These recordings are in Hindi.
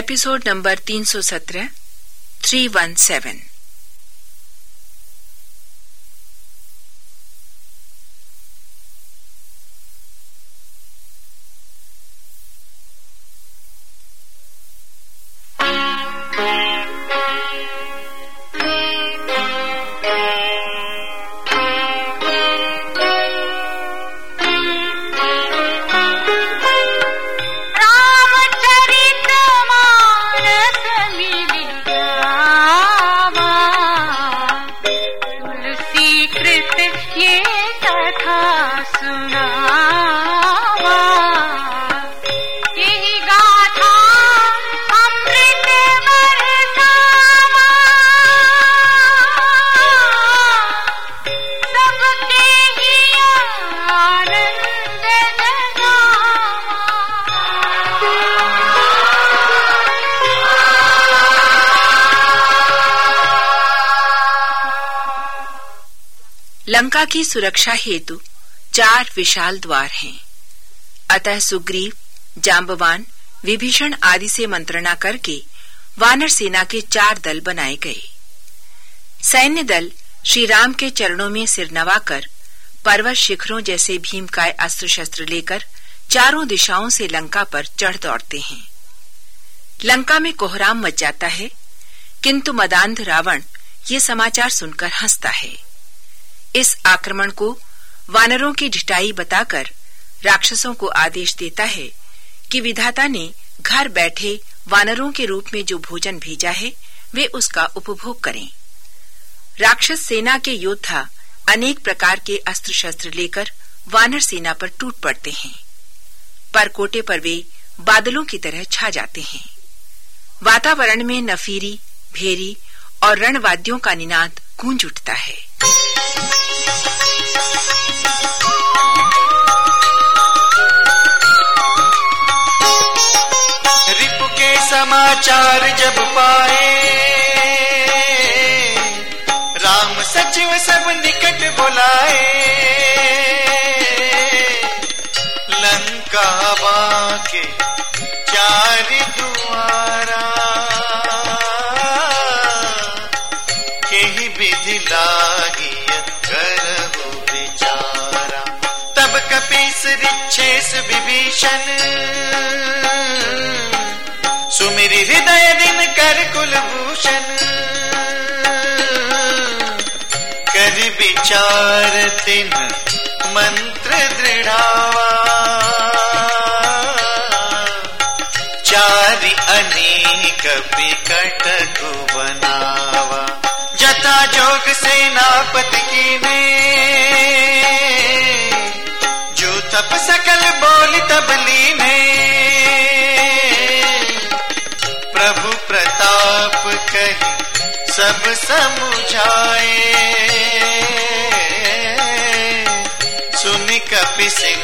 एपिसोड नंबर 317 317 लंका की सुरक्षा हेतु चार विशाल द्वार हैं। अतः सुग्रीव, जाम्बवान, विभीषण आदि से मंत्रणा करके वानर सेना के चार दल बनाए गए। सैन्य दल श्री राम के चरणों में सिर नवाकर, पर्वत शिखरों जैसे भीम का अस्त्र शस्त्र लेकर चारों दिशाओं से लंका पर चढ़ दौड़ते हैं। लंका में कोहराम मच जाता है, किंतु मदांध रावण ये समाचार सुनकर हंसता है। इस आक्रमण को वानरों की ढिटाई बताकर राक्षसों को आदेश देता है कि विधाता ने घर बैठे वानरों के रूप में जो भोजन भेजा है, वे उसका उपभोग करें। राक्षस सेना के योद्धा अनेक प्रकार के अस्त्र शस्त्र लेकर वानर सेना पर टूट पड़ते हैं। पर कोटे पर वे बादलों की तरह छा जाते हैं। वातावरण में नफीरी, भेरी और रणवाद्यों का निनाद गूंज उठता है। समाचार जब पाए। राम सचिव सब निकट बुलाए। लंका बाके चार दुआरा। के विधि लागिय करहु विचारा। तब कपीस रिच्छेस विभीषण। कुलभूषण कर विचार तिन मंत्र दृढ़ावा। चारि अनेक विकट को बनावा जता जोग सेनापति की ने जो तप सकल बोल तबली सब समझाए। सुन कपि सिंह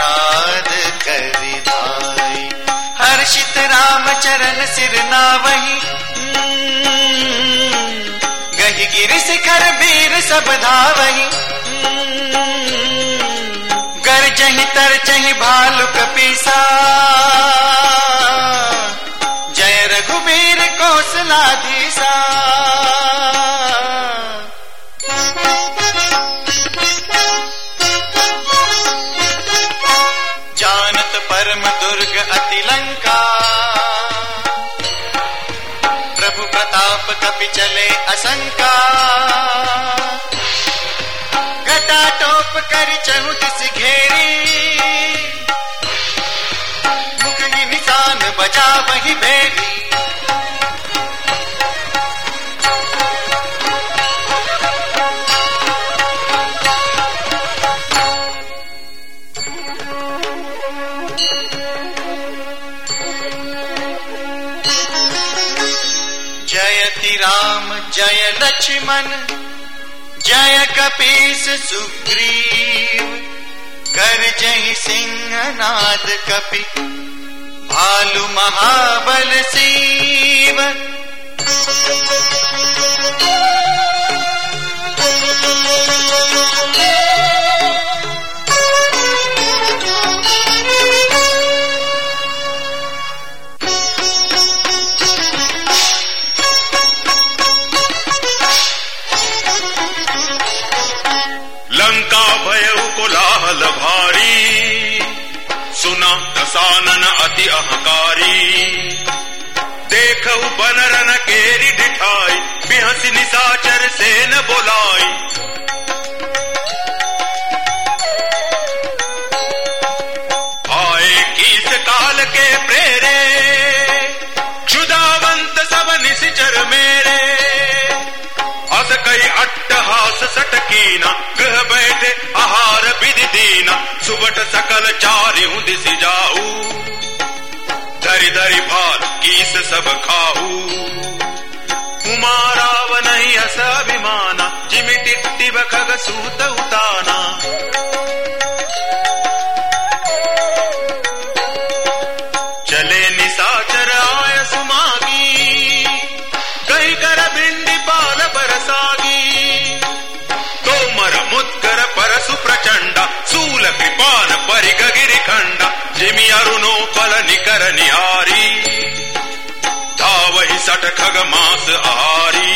नाद करि धाई हर्षित राम चरण सिर ना वही गही गिर शिखर वीर सब धावही। जही तर चही भालु कपीसा जय रघुबीर कौशलाधीसा जानत परम दुर्ग अति लंका प्रभु प्रताप कपि चले असंका। घटा टोप कर चहु दिस घेरी। जय लक्ष्मण जय कपीस सुग्रीव कर जय सिंह नाद कपि भालु महाबल सीव। अति अहंकारी। देखऊ बनरन केरी ढिठाई बिहसी निशाचर से न बोलाई। आए किस काल के प्रेरे क्षुदावंत सब निशिचर मेरे। अस कई अट्टहास सटकीना, गृह बैठे आहार विधि दीना सुबट सकल चारियों दिस जाऊ। धरि धरि भार कीस सब खाऊ कुमाराव नहीं अस अभिमाना जिमि टिट्टी बखग सूत उताना चले निशाचर आय सुमागी कही कर भिंडी पाल बरसागी तोमर मुत्कर परसु प्रचंड सूल कृपान परिग गिरिखंड जिमि अरुणो पल निकर निहारी धावहि सट खग मास आरी।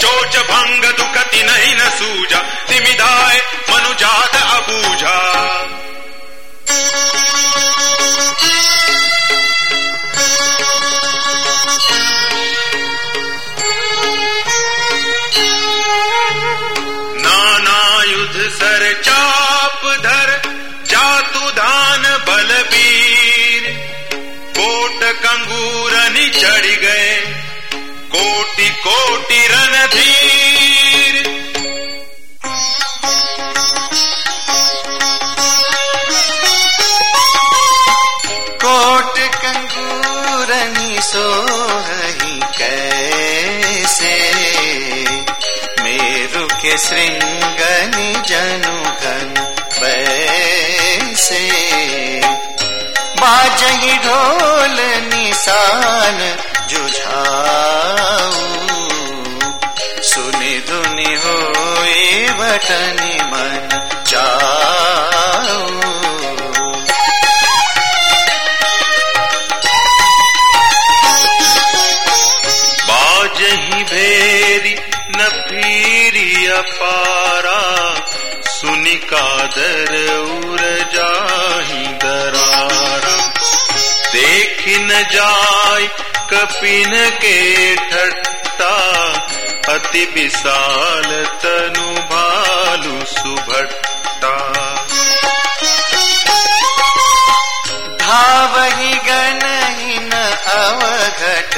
चोच भंग दुखति नहीं न सूजा तिमिदाय मनुजात अबूझा कंगूरनि गए। कोटि कोटि रणधीर। कोट कंगूरनी सोहही कैसे? मेरु के श्रृंगनि जनु घन बैसे बाजही ढोल निशान जुझाऊ। सुनि धुनि होए बटनि मन चाऊ। बाजही भेरी न फिरी अपारा। सुनि कादर उर जाही दरारा। देख न जाय कपिन के ठट्टा अति विशाल तनु भालु सुभट्टा। धावहि गणहीन अवघट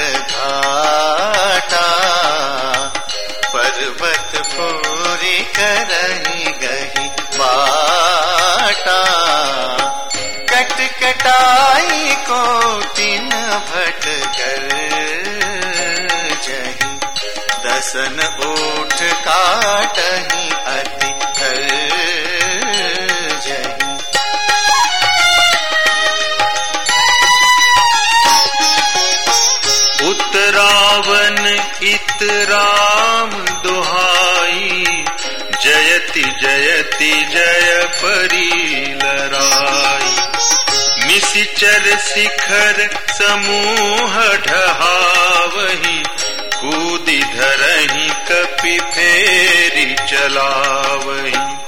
दसन ओठ काटही अति कर जही। उत्तरावन इत राम दुहाई, जयति जयति जय परी लराई निशिचर शिखर समूह ढहावही कूदि धरही कपि फेरी चलावही।